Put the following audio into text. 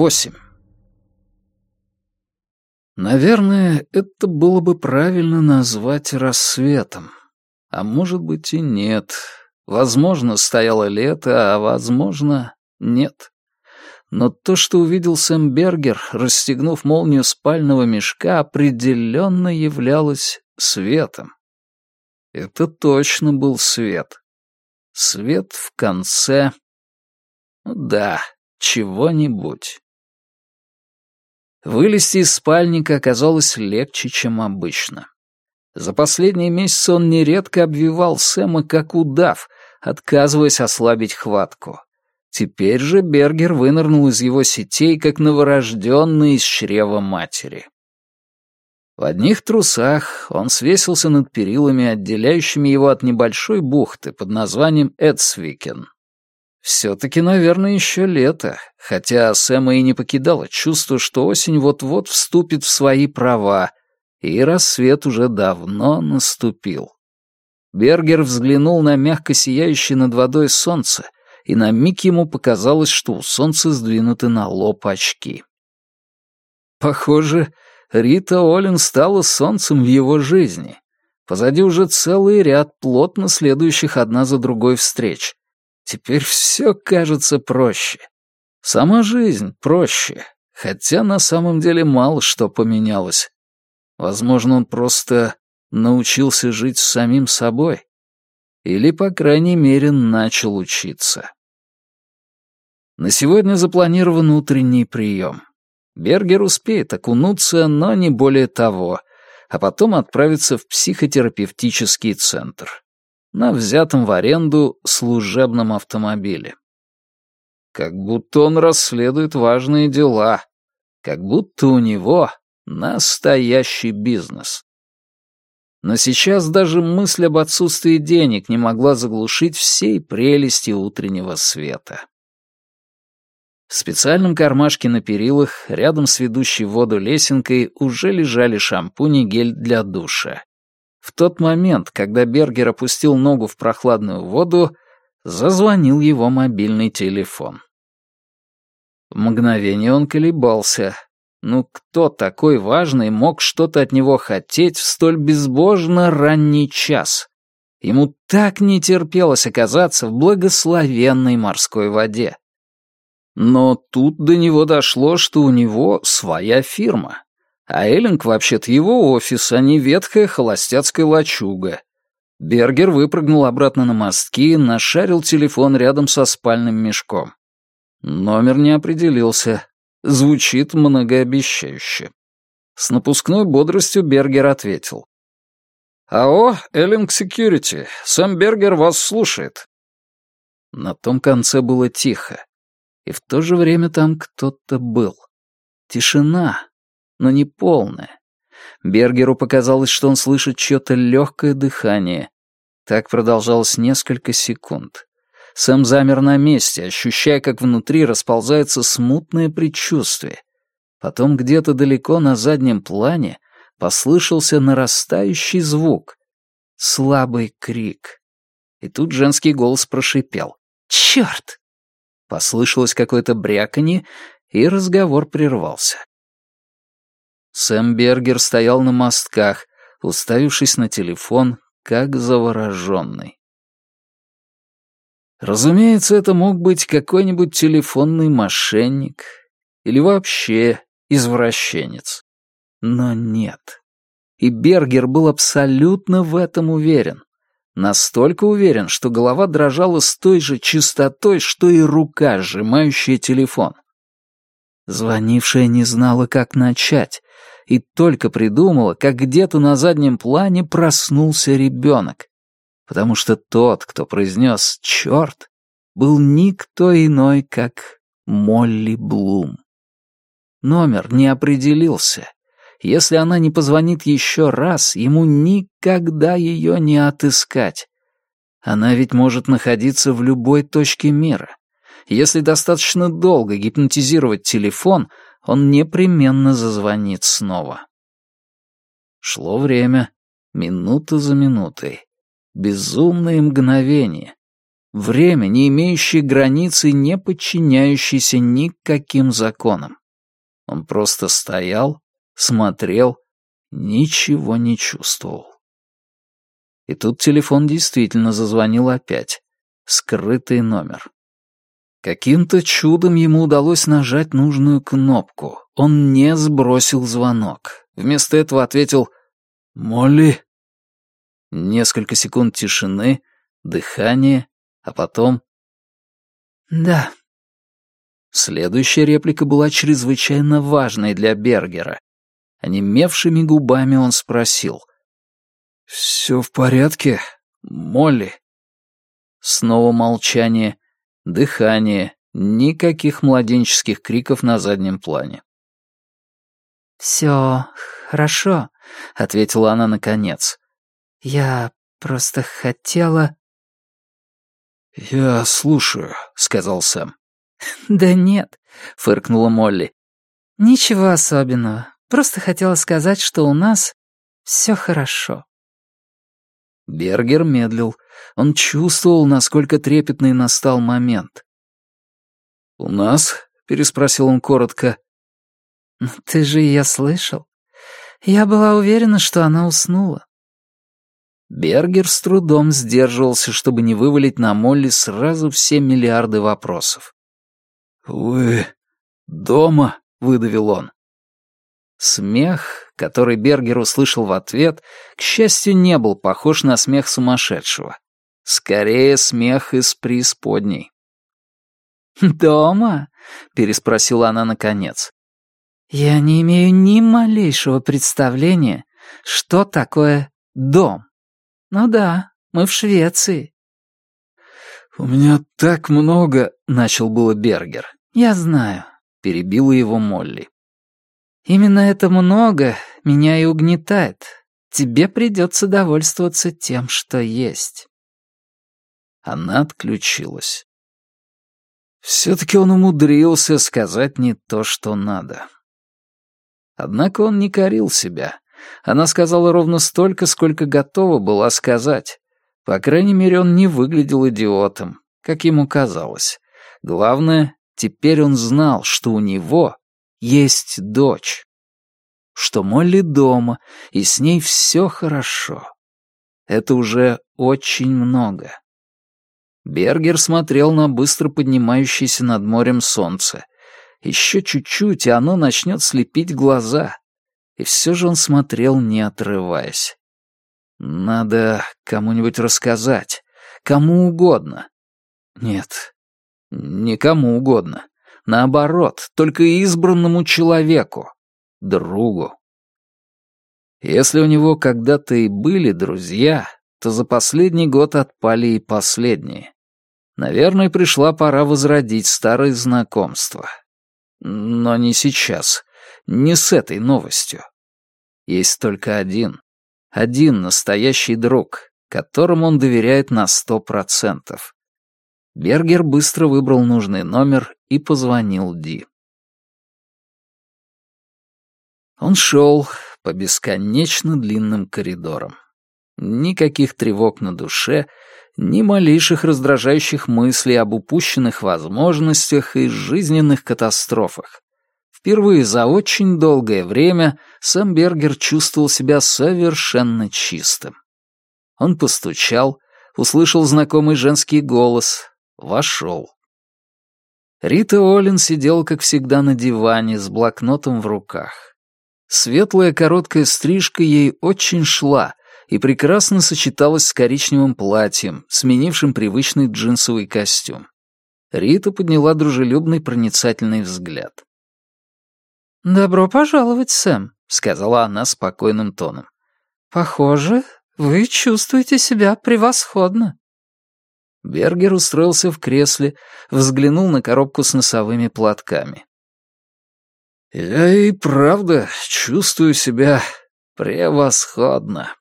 Восемь. Наверное, это было бы правильно назвать рассветом. А может быть и нет. Возможно, стояло лето, а возможно, нет. Но то, что увидел Сэм Бергер, расстегнув молнию спального мешка, определенно являлось светом. Это точно был свет. Свет в конце... Да, чего-нибудь. Вылезти из спальника оказалось легче, чем обычно. За последние месяцы он нередко обвивал Сэма как удав, отказываясь ослабить хватку. Теперь же Бергер вынырнул из его сетей, как новорожденный из чрева матери. В одних трусах он свесился над перилами, отделяющими его от небольшой бухты под названием Эдсвикен. Все-таки, наверное, еще лето, хотя Сэма и не покидало чувство, что осень вот-вот вступит в свои права, и рассвет уже давно наступил. Бергер взглянул на мягко сияющее над водой солнце, и на миг ему показалось, что у солнца сдвинуты на лоб очки. Похоже, Рита Олин стала солнцем в его жизни. Позади уже целый ряд плотно следующих одна за другой встреч. Теперь все кажется проще. Сама жизнь проще, хотя на самом деле мало что поменялось. Возможно, он просто научился жить с самим собой. Или, по крайней мере, начал учиться. На сегодня запланирован утренний прием. Бергер успеет окунуться, но не более того, а потом отправиться в психотерапевтический центр на взятом в аренду служебном автомобиле. Как будто он расследует важные дела, как будто у него настоящий бизнес. Но сейчас даже мысль об отсутствии денег не могла заглушить всей прелести утреннего света. В специальном кармашке на перилах, рядом с ведущей в воду лесенкой, уже лежали шампунь и гель для душа. В тот момент, когда Бергер опустил ногу в прохладную воду, зазвонил его мобильный телефон. В мгновение он колебался. Ну кто такой важный мог что-то от него хотеть в столь безбожно ранний час? Ему так не терпелось оказаться в благословенной морской воде. Но тут до него дошло, что у него своя фирма. А Эллинг вообще-то его офис, а не ветхая холостяцкая лачуга. Бергер выпрыгнул обратно на мостки, нашарил телефон рядом со спальным мешком. Номер не определился. Звучит многообещающе. С напускной бодростью Бергер ответил. «АО, Эллинг Секьюрити, Сэм Бергер вас слушает». На том конце было тихо, и в то же время там кто-то был. Тишина, но не полная. Бергеру показалось, что он слышит чье-то легкое дыхание. Так продолжалось несколько секунд. Сэм замер на месте, ощущая, как внутри расползается смутное предчувствие. Потом где-то далеко на заднем плане послышался нарастающий звук. Слабый крик. И тут женский голос прошипел. «Черт!» Послышалось какое-то бряканье, и разговор прервался. Сэм Бергер стоял на мостках, уставившись на телефон, как завороженный. Разумеется, это мог быть какой-нибудь телефонный мошенник или вообще извращенец. Но нет. И Бергер был абсолютно в этом уверен. Настолько уверен, что голова дрожала с той же чистотой, что и рука, сжимающая телефон. Звонившая не знала, как начать, и только придумала, как где-то на заднем плане проснулся ребенок. Потому что тот, кто произнес «черт», был никто иной, как Молли Блум. Номер не определился. Если она не позвонит еще раз, ему никогда ее не отыскать. Она ведь может находиться в любой точке мира. Если достаточно долго гипнотизировать телефон, он непременно зазвонит снова. Шло время, минута за минутой. Безумные мгновения. Время, не имеющее границы, не подчиняющееся никаким законам. Он просто стоял, смотрел, ничего не чувствовал. И тут телефон действительно зазвонил опять. Скрытый номер. Каким-то чудом ему удалось нажать нужную кнопку. Он не сбросил звонок. Вместо этого ответил «Молли». Несколько секунд тишины, дыхание, а потом «Да». Следующая реплика была чрезвычайно важной для Бергера. Онемевшими губами он спросил «Все в порядке, Молли?» Снова молчание, дыхание, никаких младенческих криков на заднем плане. «Все хорошо», — ответила она наконец. «Я просто хотела...» «Я слушаю», — сказал Сэм. «Да нет», — фыркнула Молли. «Ничего особенного. Просто хотела сказать, что у нас все хорошо». Бергер медлил. Он чувствовал, насколько трепетный настал момент. «У нас?» — переспросил он коротко. «Ты же ее слышал? Я была уверена, что она уснула». Бергер с трудом сдерживался, чтобы не вывалить на Молли сразу все миллиарды вопросов. «Вы дома?» — выдавил он. Смех, который Бергер услышал в ответ, к счастью, не был похож на смех сумасшедшего. Скорее, смех из преисподней. «Дома?» — переспросила она наконец. «Я не имею ни малейшего представления, что такое дом. Ну да, мы в Швеции». «У меня так много...» — начал было Бергер. «Я знаю», — перебила его Молли. Именно это много меня и угнетает. Тебе придется довольствоваться тем, что есть. Она отключилась. Все-таки он умудрился сказать не то, что надо. Однако он не корил себя. Она сказала ровно столько, сколько готова была сказать. По крайней мере, он не выглядел идиотом, как ему казалось. Главное, теперь он знал, что у него есть дочь. Что Молли дома, и с ней все хорошо. Это уже очень много. Бергер смотрел на быстро поднимающееся над морем солнце. Еще чуть-чуть, и оно начнет слепить глаза. И все же он смотрел, не отрываясь. Надо кому-нибудь рассказать. Кому угодно. Нет, никому угодно. Наоборот, только избранному человеку, другу. Если у него когда-то и были друзья, то за последний год отпали и последние. Наверное, пришла пора возродить старые знакомства. Но не сейчас, не с этой новостью. Есть только один, один настоящий друг, которому он доверяет на сто процентов. Бергер быстро выбрал нужный номер и позвонил Ди. Он шел по бесконечно длинным коридорам. Никаких тревог на душе, ни малейших раздражающих мыслей об упущенных возможностях и жизненных катастрофах. Впервые за очень долгое время Сэм Бергер чувствовал себя совершенно чистым. Он постучал, услышал знакомый женский голос, Вошел. Рита Олин сидела, как всегда, на диване с блокнотом в руках. Светлая короткая стрижка ей очень шла и прекрасно сочеталась с коричневым платьем, сменившим привычный джинсовый костюм. Рита подняла дружелюбный проницательный взгляд. «Добро пожаловать, Сэм», — сказала она спокойным тоном. «Похоже, вы чувствуете себя превосходно». Бергер устроился в кресле, взглянул на коробку с носовыми платками. «Я и правда чувствую себя превосходно»,